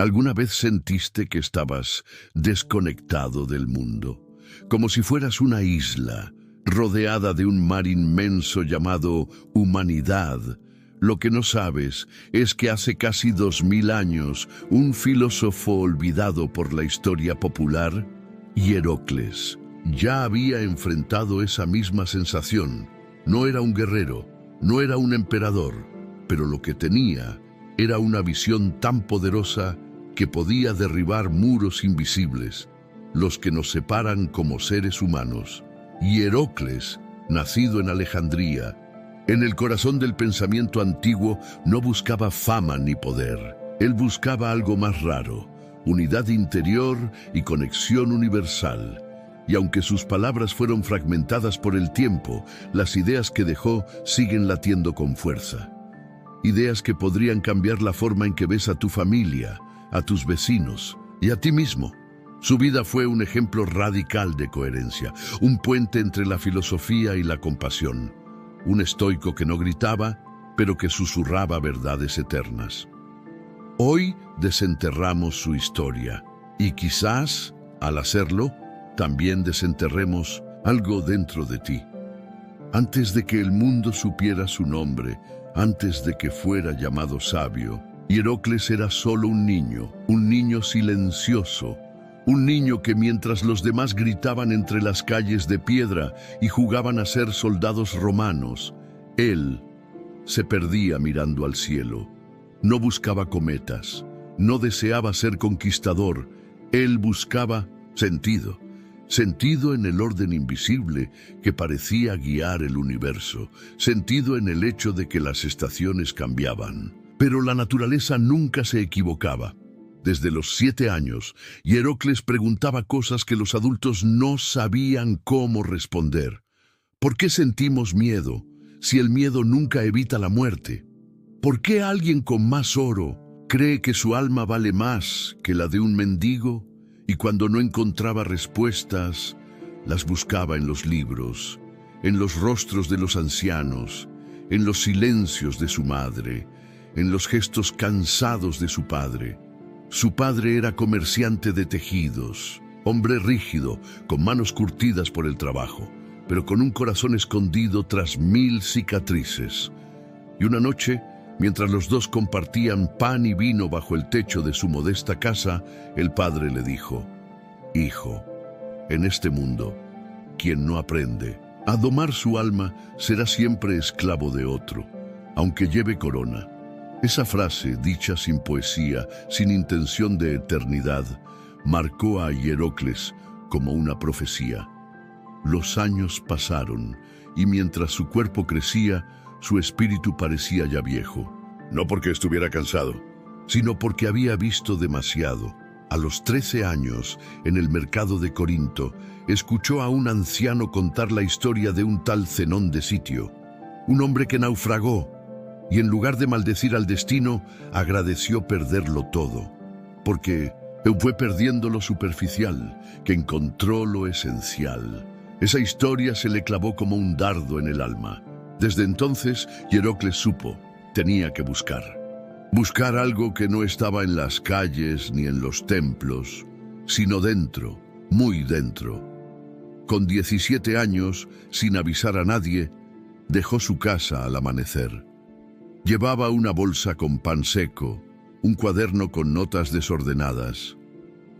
¿Alguna vez sentiste que estabas desconectado del mundo? Como si fueras una isla, rodeada de un mar inmenso llamado humanidad. Lo que no sabes es que hace casi dos mil años, un filósofo olvidado por la historia popular, Hierocles, ya había enfrentado esa misma sensación. No era un guerrero, no era un emperador, pero lo que tenía era una visión tan poderosa que podía derribar muros invisibles, los que nos separan como seres humanos. Y Herocles, nacido en Alejandría, en el corazón del pensamiento antiguo no buscaba fama ni poder. Él buscaba algo más raro, unidad interior y conexión universal. Y aunque sus palabras fueron fragmentadas por el tiempo, las ideas que dejó siguen latiendo con fuerza. Ideas que podrían cambiar la forma en que ves a tu familia, a tus vecinos y a ti mismo. Su vida fue un ejemplo radical de coherencia, un puente entre la filosofía y la compasión, un estoico que no gritaba, pero que susurraba verdades eternas. Hoy desenterramos su historia y quizás, al hacerlo, también desenterremos algo dentro de ti. Antes de que el mundo supiera su nombre, antes de que fuera llamado sabio, Hierocles era solo un niño, un niño silencioso, un niño que mientras los demás gritaban entre las calles de piedra y jugaban a ser soldados romanos, él se perdía mirando al cielo. No buscaba cometas, no deseaba ser conquistador, él buscaba sentido, sentido en el orden invisible que parecía guiar el universo, sentido en el hecho de que las estaciones cambiaban. Pero la naturaleza nunca se equivocaba. Desde los siete años, Hierocles preguntaba cosas que los adultos no sabían cómo responder. ¿Por qué sentimos miedo si el miedo nunca evita la muerte? ¿Por qué alguien con más oro cree que su alma vale más que la de un mendigo y cuando no encontraba respuestas, las buscaba en los libros, en los rostros de los ancianos, en los silencios de su madre, en los gestos cansados de su padre. Su padre era comerciante de tejidos, hombre rígido, con manos curtidas por el trabajo, pero con un corazón escondido tras mil cicatrices. Y una noche, mientras los dos compartían pan y vino bajo el techo de su modesta casa, el padre le dijo, Hijo, en este mundo, quien no aprende a domar su alma será siempre esclavo de otro, aunque lleve corona. Esa frase, dicha sin poesía, sin intención de eternidad, marcó a Hierocles como una profecía. Los años pasaron y mientras su cuerpo crecía, su espíritu parecía ya viejo. No porque estuviera cansado, sino porque había visto demasiado. A los trece años, en el mercado de Corinto, escuchó a un anciano contar la historia de un tal Zenón de Sitio, un hombre que naufragó y en lugar de maldecir al destino, agradeció perderlo todo, porque fue perdiendo lo superficial, que encontró lo esencial. Esa historia se le clavó como un dardo en el alma. Desde entonces, Hierocles supo, tenía que buscar. Buscar algo que no estaba en las calles ni en los templos, sino dentro, muy dentro. Con 17 años, sin avisar a nadie, dejó su casa al amanecer. Llevaba una bolsa con pan seco, un cuaderno con notas desordenadas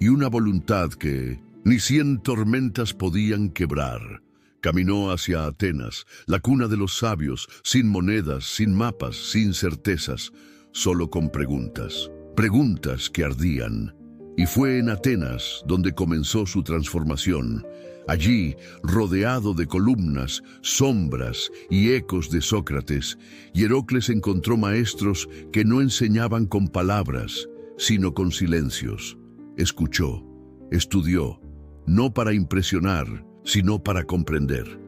y una voluntad que ni cien tormentas podían quebrar. Caminó hacia Atenas, la cuna de los sabios, sin monedas, sin mapas, sin certezas, solo con preguntas. Preguntas que ardían. Y fue en Atenas donde comenzó su transformación, Allí, rodeado de columnas, sombras y ecos de Sócrates, Hierocles encontró maestros que no enseñaban con palabras, sino con silencios. Escuchó, estudió, no para impresionar, sino para comprender.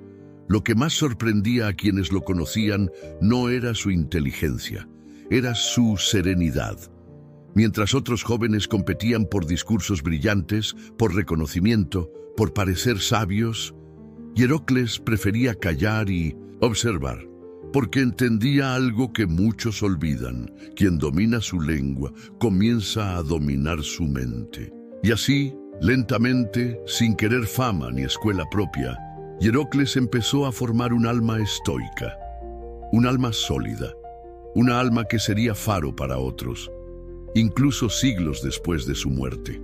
Lo que más sorprendía a quienes lo conocían no era su inteligencia, era su serenidad. Mientras otros jóvenes competían por discursos brillantes, por reconocimiento, por parecer sabios, Hierocles prefería callar y observar. porque entendía algo que muchos olvidan. Quien domina su lengua comienza a dominar su mente. Y así, lentamente, sin querer fama ni escuela propia, Hierocles empezó a formar un alma estoica, un alma sólida, una alma que sería faro para otros, incluso siglos después de su muerte.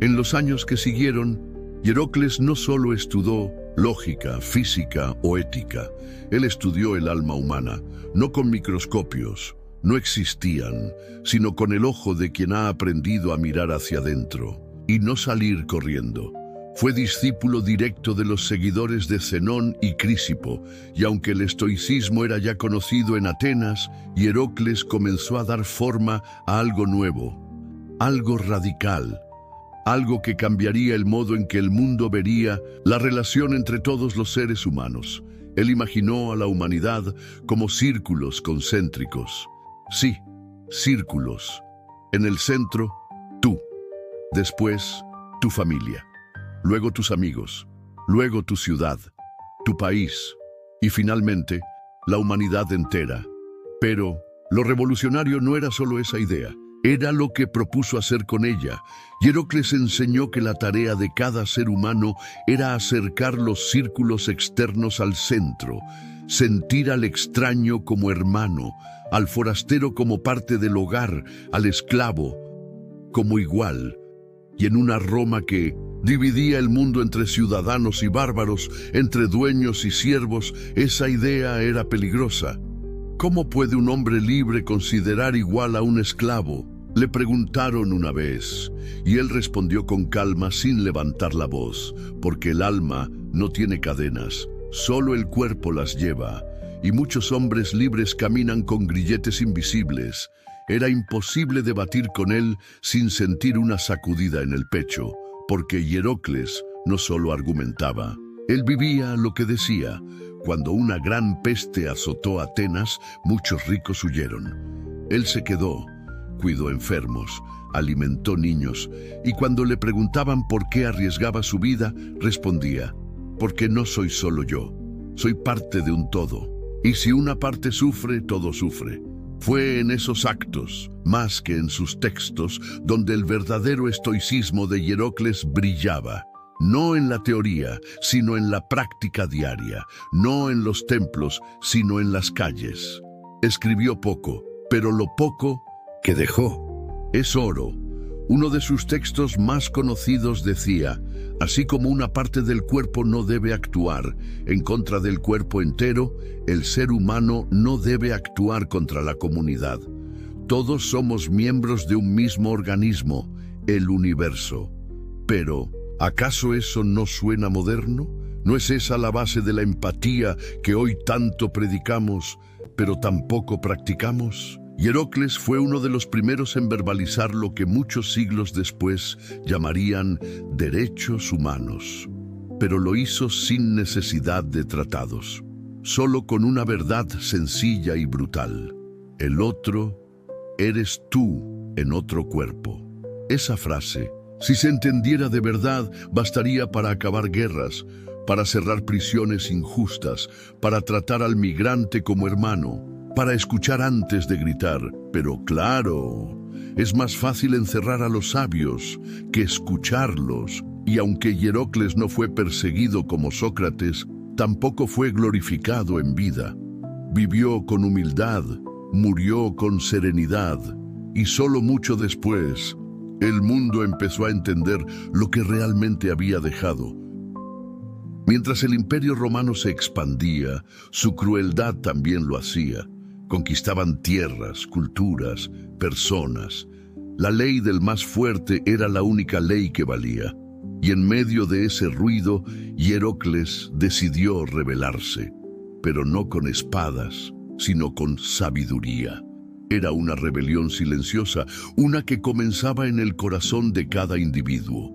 En los años que siguieron, Hierocles no solo estudió lógica, física o ética, él estudió el alma humana, no con microscopios, no existían, sino con el ojo de quien ha aprendido a mirar hacia adentro y no salir corriendo. Fue discípulo directo de los seguidores de Zenón y Crisipo, y aunque el estoicismo era ya conocido en Atenas, Hierocles comenzó a dar forma a algo nuevo, algo radical, algo que cambiaría el modo en que el mundo vería la relación entre todos los seres humanos. Él imaginó a la humanidad como círculos concéntricos. Sí, círculos. En el centro, tú. Después, tu familia luego tus amigos, luego tu ciudad, tu país y finalmente la humanidad entera. Pero lo revolucionario no era solo esa idea, era lo que propuso hacer con ella. Hierocles enseñó que la tarea de cada ser humano era acercar los círculos externos al centro, sentir al extraño como hermano, al forastero como parte del hogar, al esclavo como igual, y en una Roma que, Dividía el mundo entre ciudadanos y bárbaros, entre dueños y siervos. Esa idea era peligrosa. ¿Cómo puede un hombre libre considerar igual a un esclavo? Le preguntaron una vez, y él respondió con calma sin levantar la voz, porque el alma no tiene cadenas, solo el cuerpo las lleva, y muchos hombres libres caminan con grilletes invisibles. Era imposible debatir con él sin sentir una sacudida en el pecho porque Hierocles no solo argumentaba, él vivía lo que decía. Cuando una gran peste azotó Atenas, muchos ricos huyeron. Él se quedó, cuidó enfermos, alimentó niños, y cuando le preguntaban por qué arriesgaba su vida, respondía, porque no soy solo yo, soy parte de un todo. Y si una parte sufre, todo sufre. Fue en esos actos, más que en sus textos, donde el verdadero estoicismo de Hierocles brillaba. No en la teoría, sino en la práctica diaria. No en los templos, sino en las calles. Escribió poco, pero lo poco que dejó es oro uno de sus textos más conocidos decía, así como una parte del cuerpo no debe actuar en contra del cuerpo entero, el ser humano no debe actuar contra la comunidad. Todos somos miembros de un mismo organismo, el universo. Pero, ¿acaso eso no suena moderno? ¿No es esa la base de la empatía que hoy tanto predicamos, pero tampoco practicamos? Hierocles fue uno de los primeros en verbalizar lo que muchos siglos después llamarían derechos humanos, pero lo hizo sin necesidad de tratados, solo con una verdad sencilla y brutal. El otro eres tú en otro cuerpo. Esa frase, si se entendiera de verdad, bastaría para acabar guerras, para cerrar prisiones injustas, para tratar al migrante como hermano, para escuchar antes de gritar, pero claro, es más fácil encerrar a los sabios que escucharlos, y aunque Hierocles no fue perseguido como Sócrates, tampoco fue glorificado en vida. Vivió con humildad, murió con serenidad, y solo mucho después, el mundo empezó a entender lo que realmente había dejado. Mientras el imperio romano se expandía, su crueldad también lo hacía. Conquistaban tierras, culturas, personas. La ley del más fuerte era la única ley que valía. Y en medio de ese ruido, Hierocles decidió rebelarse, pero no con espadas, sino con sabiduría. Era una rebelión silenciosa, una que comenzaba en el corazón de cada individuo.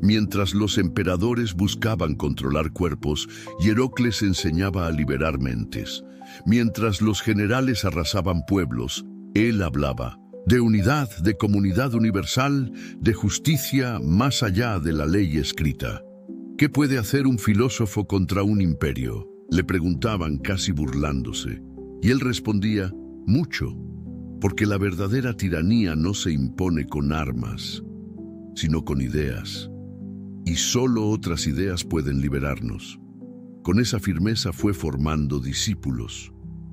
Mientras los emperadores buscaban controlar cuerpos, Hierocles enseñaba a liberar mentes. Mientras los generales arrasaban pueblos, él hablaba de unidad, de comunidad universal, de justicia más allá de la ley escrita. ¿Qué puede hacer un filósofo contra un imperio? Le preguntaban casi burlándose, y él respondía, mucho, porque la verdadera tiranía no se impone con armas, sino con ideas, y solo otras ideas pueden liberarnos. Con esa firmeza fue formando discípulos,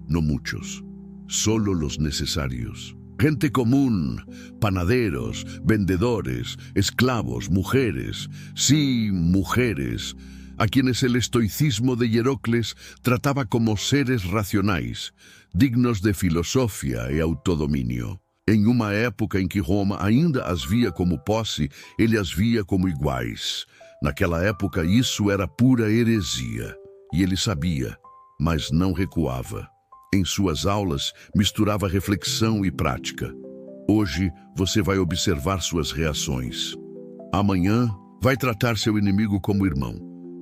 no muchos, solo los necesarios. Gente común, panaderos, vendedores, esclavos, mujeres, sí, mujeres, a quienes el estoicismo de Hierocles trataba como seres racionais, dignos de filosofia e autodomínio. Em uma época em que Roma ainda as via como posse, ele as via como iguais. Naquela época isso era pura heresia, e ele sabia, mas não recuava. Em suas aulas, misturava reflexão e prática. Hoje, você vai observar suas reações. Amanhã, vai tratar seu inimigo como irmão.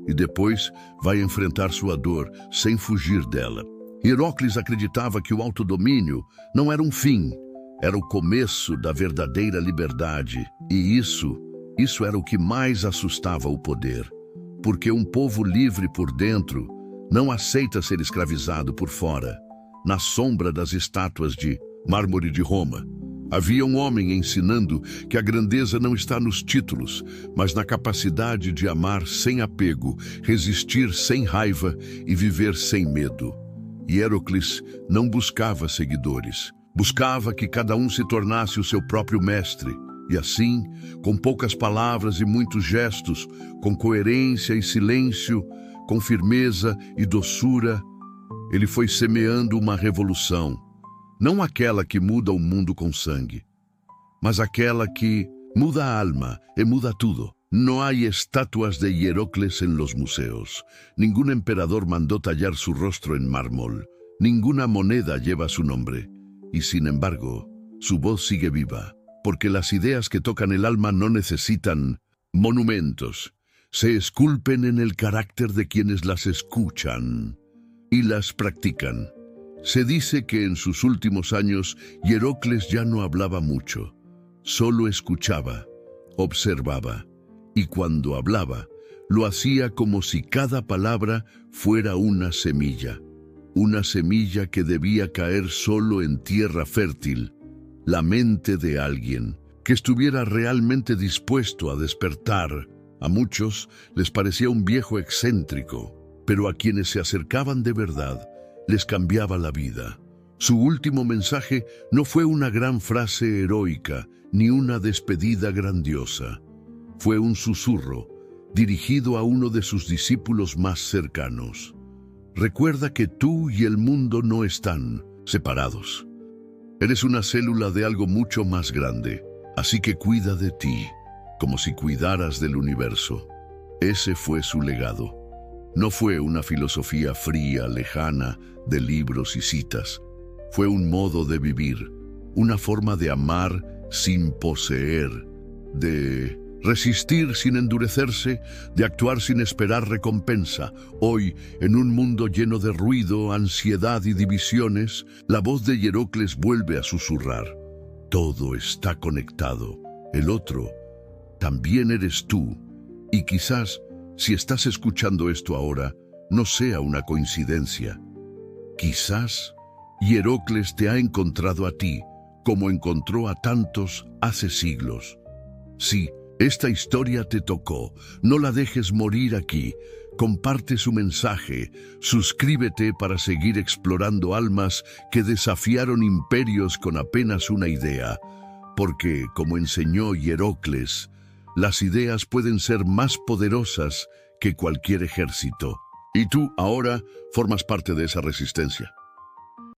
E depois, vai enfrentar sua dor sem fugir dela. Herócles acreditava que o autodomínio não era um fim, era o começo da verdadeira liberdade. E isso, isso era o que mais assustava o poder. Porque um povo livre por dentro não aceita ser escravizado por fora na sombra das estátuas de mármore de Roma. Havia um homem ensinando que a grandeza não está nos títulos, mas na capacidade de amar sem apego, resistir sem raiva e viver sem medo. Hierocles não buscava seguidores, buscava que cada um se tornasse o seu próprio mestre. E assim, com poucas palavras e muitos gestos, com coerência e silêncio, com firmeza e doçura, ele foi semeando uma revolução, não aquela que muda o mundo com sangue, mas aquela que muda a alma e muda tudo. No hay estatuas de Hierocles en los museos. Ningún emperador mandó tallar su rostro en mármol. Ninguna moneda lleva su nombre. Y sin embargo, su voz sigue viva, porque las ideas que tocan el alma no necesitan monumentos. Se esculpen en el carácter de quienes las escuchan y las practican. Se dice que en sus últimos años Hierocles ya no hablaba mucho, solo escuchaba, observaba, y cuando hablaba, lo hacía como si cada palabra fuera una semilla, una semilla que debía caer solo en tierra fértil, la mente de alguien que estuviera realmente dispuesto a despertar. A muchos les parecía un viejo excéntrico, pero a quienes se acercaban de verdad les cambiaba la vida. Su último mensaje no fue una gran frase heroica ni una despedida grandiosa. Fue un susurro dirigido a uno de sus discípulos más cercanos. Recuerda que tú y el mundo no están separados. Eres una célula de algo mucho más grande, así que cuida de ti, como si cuidaras del universo. Ese fue su legado. No fue una filosofía fría, lejana, de libros y citas. Fue un modo de vivir, una forma de amar sin poseer, de resistir sin endurecerse, de actuar sin esperar recompensa. Hoy, en un mundo lleno de ruido, ansiedad y divisiones, la voz de Hierocles vuelve a susurrar. Todo está conectado. El otro también eres tú. Y quizás si estás escuchando esto ahora, no sea una coincidencia. Quizás Hierocles te ha encontrado a ti, como encontró a tantos hace siglos. Sí, esta historia te tocó, no la dejes morir aquí. Comparte su mensaje, suscríbete para seguir explorando almas que desafiaron imperios con apenas una idea, porque, como enseñó Hierocles, las ideas pueden ser más poderosas que cualquier ejército. Y tú ahora formas parte de esa resistencia.